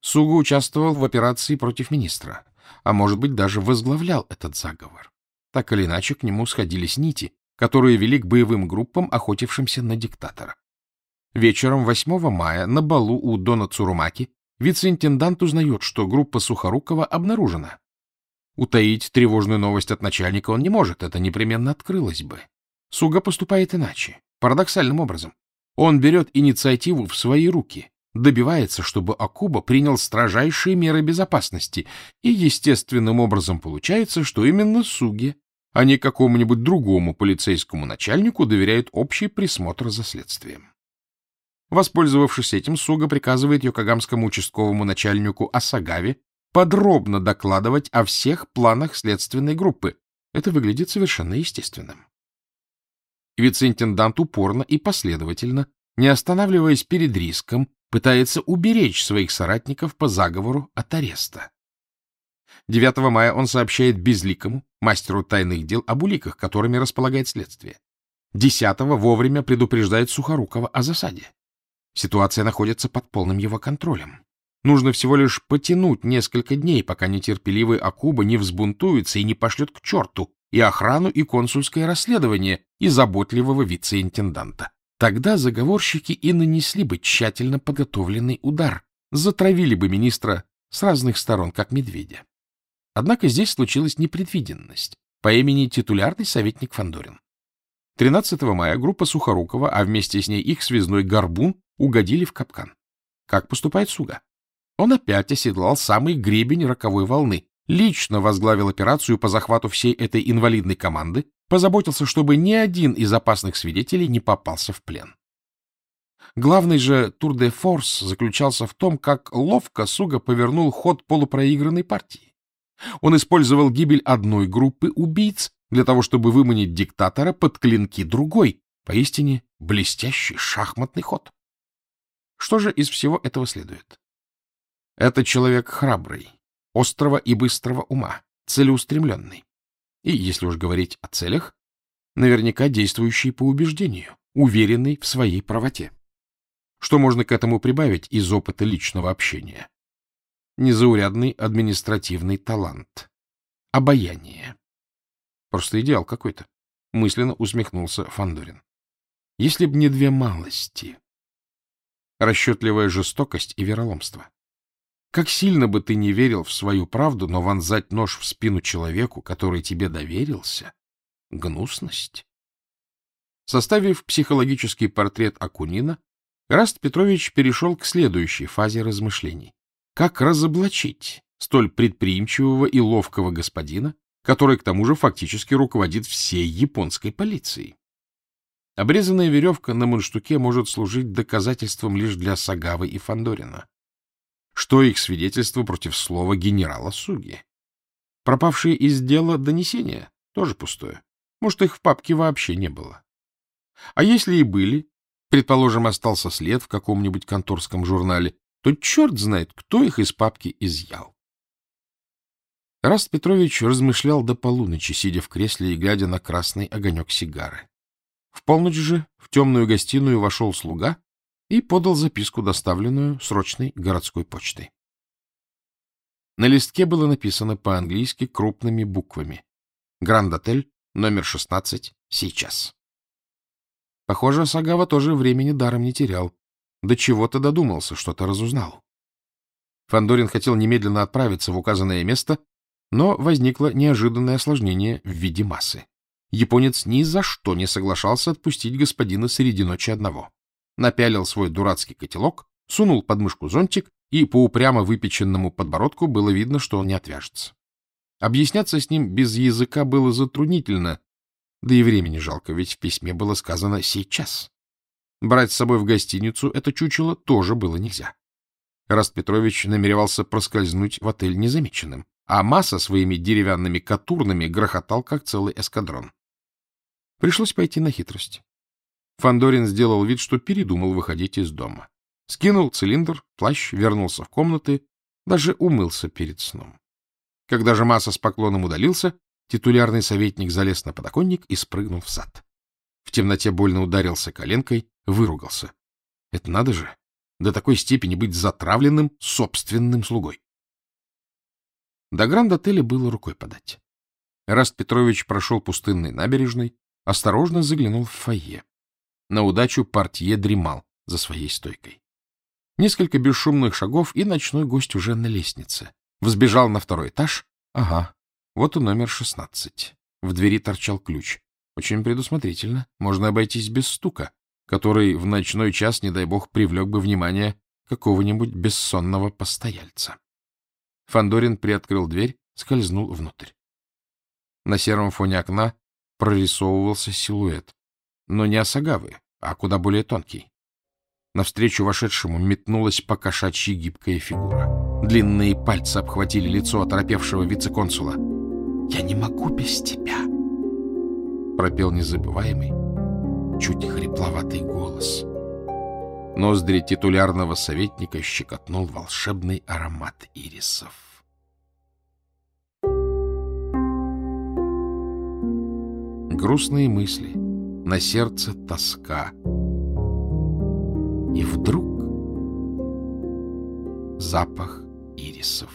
Суга участвовал в операции против министра, а может быть даже возглавлял этот заговор. Так или иначе, к нему сходились нити, которые вели к боевым группам, охотившимся на диктатора. Вечером 8 мая на балу у Дона Цурумаки вице-интендант узнает, что группа Сухорукова обнаружена. Утаить тревожную новость от начальника он не может, это непременно открылось бы. Суга поступает иначе, парадоксальным образом. Он берет инициативу в свои руки, добивается, чтобы Акуба принял строжайшие меры безопасности, и естественным образом получается, что именно Суге, а не какому-нибудь другому полицейскому начальнику доверяют общий присмотр за следствием. Воспользовавшись этим, Суга приказывает йокогамскому участковому начальнику Асагаве подробно докладывать о всех планах следственной группы. Это выглядит совершенно естественным. Вице-интендант упорно и последовательно, не останавливаясь перед риском, пытается уберечь своих соратников по заговору от ареста. 9 мая он сообщает Безликому, мастеру тайных дел, об уликах, которыми располагает следствие. 10 вовремя предупреждает Сухорукова о засаде. Ситуация находится под полным его контролем. Нужно всего лишь потянуть несколько дней, пока нетерпеливый Акуба не взбунтуется и не пошлет к черту и охрану, и консульское расследование, и заботливого вице-интенданта. Тогда заговорщики и нанесли бы тщательно подготовленный удар, затравили бы министра с разных сторон, как медведя. Однако здесь случилась непредвиденность по имени титулярный советник Фандорин. 13 мая группа Сухорукова, а вместе с ней их связной Горбун, угодили в капкан. Как поступает Суга? Он опять оседлал самый гребень роковой волны, лично возглавил операцию по захвату всей этой инвалидной команды, позаботился, чтобы ни один из опасных свидетелей не попался в плен. Главный же тур де форс заключался в том, как ловко Суга повернул ход полупроигранной партии. Он использовал гибель одной группы убийц для того, чтобы выманить диктатора под клинки другой, поистине блестящий шахматный ход. Что же из всего этого следует? Это человек храбрый, острого и быстрого ума, целеустремленный. И, если уж говорить о целях, наверняка действующий по убеждению, уверенный в своей правоте. Что можно к этому прибавить из опыта личного общения? Незаурядный административный талант. Обаяние. Просто идеал какой-то. Мысленно усмехнулся Фандорин. Если б не две малости. Расчетливая жестокость и вероломство. Как сильно бы ты не верил в свою правду, но вонзать нож в спину человеку, который тебе доверился — гнусность. Составив психологический портрет Акунина, Раст Петрович перешел к следующей фазе размышлений. Как разоблачить столь предприимчивого и ловкого господина, который к тому же фактически руководит всей японской полицией? Обрезанная веревка на мундштуке может служить доказательством лишь для Сагавы и Фандорина. Что их свидетельство против слова генерала Суги? Пропавшие из дела донесения? Тоже пустое. Может, их в папке вообще не было. А если и были, предположим, остался след в каком-нибудь конторском журнале, то черт знает, кто их из папки изъял. Раст Петрович размышлял до полуночи, сидя в кресле и глядя на красный огонек сигары. В полночь же в темную гостиную вошел слуга и подал записку, доставленную срочной городской почтой. На листке было написано по-английски крупными буквами «Гранд-отель, номер 16, сейчас». Похоже, Сагава тоже времени даром не терял. До чего-то додумался, что-то разузнал. Фандорин хотел немедленно отправиться в указанное место, но возникло неожиданное осложнение в виде массы. Японец ни за что не соглашался отпустить господина среди ночи одного напялил свой дурацкий котелок, сунул под мышку зонтик, и по упрямо выпеченному подбородку было видно, что он не отвяжется. Объясняться с ним без языка было затруднительно, да и времени жалко, ведь в письме было сказано «сейчас». Брать с собой в гостиницу это чучело тоже было нельзя. Раст Петрович намеревался проскользнуть в отель незамеченным, а Масса своими деревянными катурнами грохотал, как целый эскадрон. Пришлось пойти на хитрость. Фандорин сделал вид, что передумал выходить из дома. Скинул цилиндр, плащ, вернулся в комнаты, даже умылся перед сном. Когда же Масса с поклоном удалился, титулярный советник залез на подоконник и спрыгнул в сад. В темноте больно ударился коленкой, выругался. Это надо же! до такой степени быть затравленным собственным слугой. До гранд-отеля было рукой подать. Раст Петрович прошел пустынной набережной, осторожно заглянул в фойе. На удачу портье дремал за своей стойкой. Несколько бесшумных шагов, и ночной гость уже на лестнице. Взбежал на второй этаж. Ага, вот и номер шестнадцать. В двери торчал ключ. Очень предусмотрительно. Можно обойтись без стука, который в ночной час, не дай бог, привлек бы внимание какого-нибудь бессонного постояльца. Фандорин приоткрыл дверь, скользнул внутрь. На сером фоне окна прорисовывался силуэт. Но не осагавы, а куда более тонкий. Навстречу вошедшему метнулась покошачья гибкая фигура. Длинные пальцы обхватили лицо оторопевшего вице-консула. «Я не могу без тебя!» Пропел незабываемый, чуть хрипловатый голос. Ноздри титулярного советника щекотнул волшебный аромат ирисов. Грустные мысли, на сердце тоска. И вдруг запах ирисов.